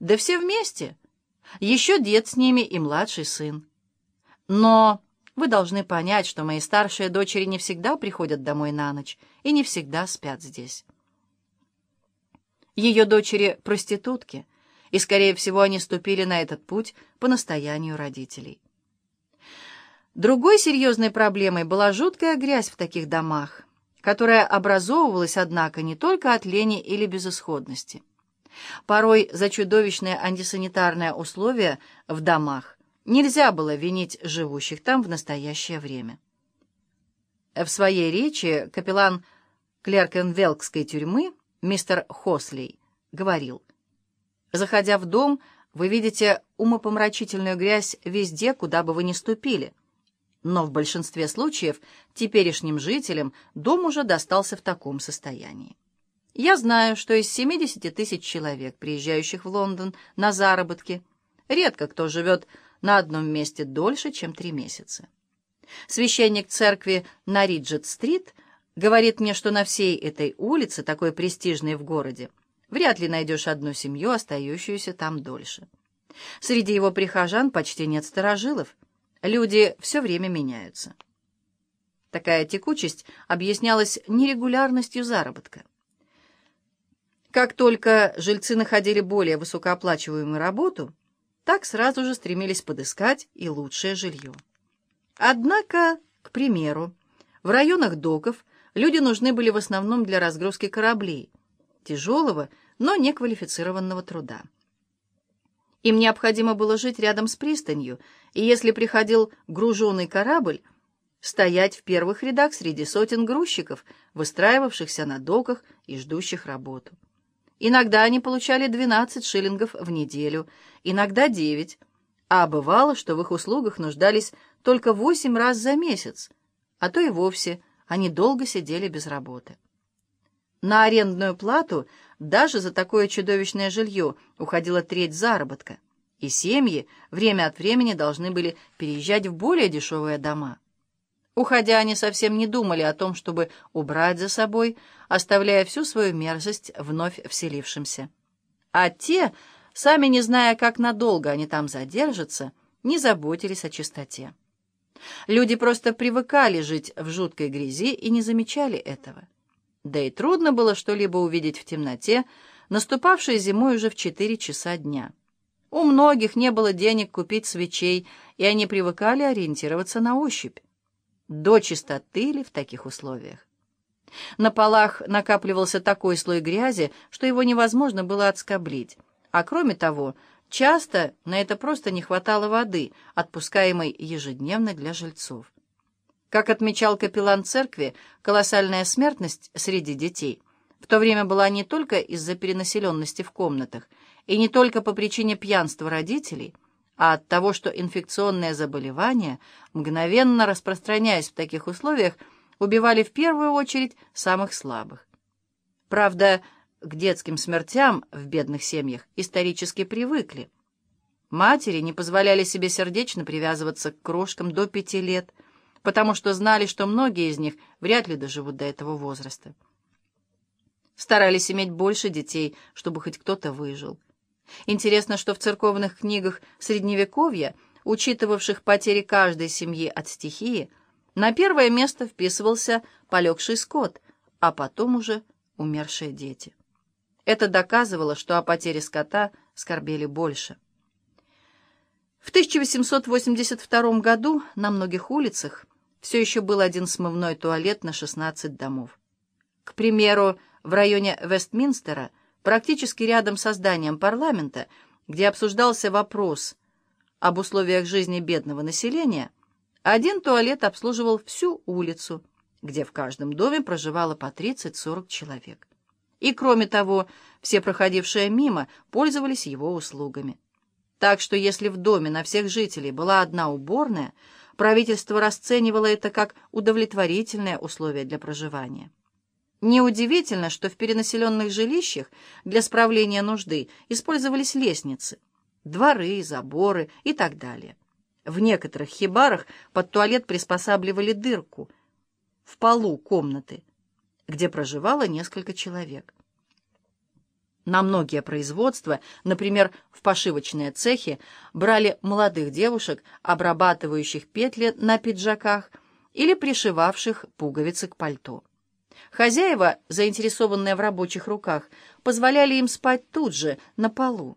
Да все вместе. Еще дед с ними и младший сын. Но вы должны понять, что мои старшие дочери не всегда приходят домой на ночь и не всегда спят здесь. Ее дочери — проститутки, и, скорее всего, они ступили на этот путь по настоянию родителей. Другой серьезной проблемой была жуткая грязь в таких домах, которая образовывалась, однако, не только от лени или безысходности. Порой за чудовищные антисанитарные условия в домах нельзя было винить живущих там в настоящее время. В своей речи капеллан Клеркенвелкской тюрьмы мистер Хослей говорил, «Заходя в дом, вы видите умопомрачительную грязь везде, куда бы вы ни ступили». Но в большинстве случаев теперешним жителям дом уже достался в таком состоянии. Я знаю, что из 70 тысяч человек, приезжающих в Лондон на заработки, редко кто живет на одном месте дольше, чем три месяца. Священник церкви на Риджет-стрит говорит мне, что на всей этой улице, такой престижной в городе, вряд ли найдешь одну семью, остающуюся там дольше. Среди его прихожан почти нет старожилов, Люди все время меняются. Такая текучесть объяснялась нерегулярностью заработка. Как только жильцы находили более высокооплачиваемую работу, так сразу же стремились подыскать и лучшее жилье. Однако, к примеру, в районах доков люди нужны были в основном для разгрузки кораблей, тяжелого, но неквалифицированного труда. Им необходимо было жить рядом с пристанью, и если приходил груженный корабль, стоять в первых рядах среди сотен грузчиков, выстраивавшихся на доках и ждущих работу. Иногда они получали 12 шиллингов в неделю, иногда 9, а бывало, что в их услугах нуждались только 8 раз за месяц, а то и вовсе они долго сидели без работы. На арендную плату даже за такое чудовищное жилье уходила треть заработка, и семьи время от времени должны были переезжать в более дешевые дома. Уходя, они совсем не думали о том, чтобы убрать за собой, оставляя всю свою мерзость вновь вселившимся. А те, сами не зная, как надолго они там задержатся, не заботились о чистоте. Люди просто привыкали жить в жуткой грязи и не замечали этого. Да и трудно было что-либо увидеть в темноте, наступавшей зимой уже в четыре часа дня. У многих не было денег купить свечей, и они привыкали ориентироваться на ощупь. До чистоты ли в таких условиях? На полах накапливался такой слой грязи, что его невозможно было отскоблить. А кроме того, часто на это просто не хватало воды, отпускаемой ежедневно для жильцов. Как отмечал капеллан церкви, колоссальная смертность среди детей в то время была не только из-за перенаселенности в комнатах и не только по причине пьянства родителей, а от того, что инфекционные заболевания, мгновенно распространяясь в таких условиях, убивали в первую очередь самых слабых. Правда, к детским смертям в бедных семьях исторически привыкли. Матери не позволяли себе сердечно привязываться к крошкам до пяти лет – потому что знали, что многие из них вряд ли доживут до этого возраста. Старались иметь больше детей, чтобы хоть кто-то выжил. Интересно, что в церковных книгах Средневековья, учитывавших потери каждой семьи от стихии, на первое место вписывался полегший скот, а потом уже умершие дети. Это доказывало, что о потере скота скорбели больше. В 1882 году на многих улицах все еще был один смывной туалет на 16 домов. К примеру, в районе Вестминстера, практически рядом со зданием парламента, где обсуждался вопрос об условиях жизни бедного населения, один туалет обслуживал всю улицу, где в каждом доме проживало по 30-40 человек. И, кроме того, все проходившие мимо пользовались его услугами. Так что если в доме на всех жителей была одна уборная – правительство расценивало это как удовлетворительное условие для проживания. Неудивительно, что в перенаселенных жилищах для справления нужды использовались лестницы, дворы, заборы и так далее. В некоторых хибарах под туалет приспосабливали дырку в полу комнаты, где проживало несколько человек. На многие производства, например, в пошивочные цехи, брали молодых девушек, обрабатывающих петли на пиджаках или пришивавших пуговицы к пальто. Хозяева, заинтересованные в рабочих руках, позволяли им спать тут же, на полу.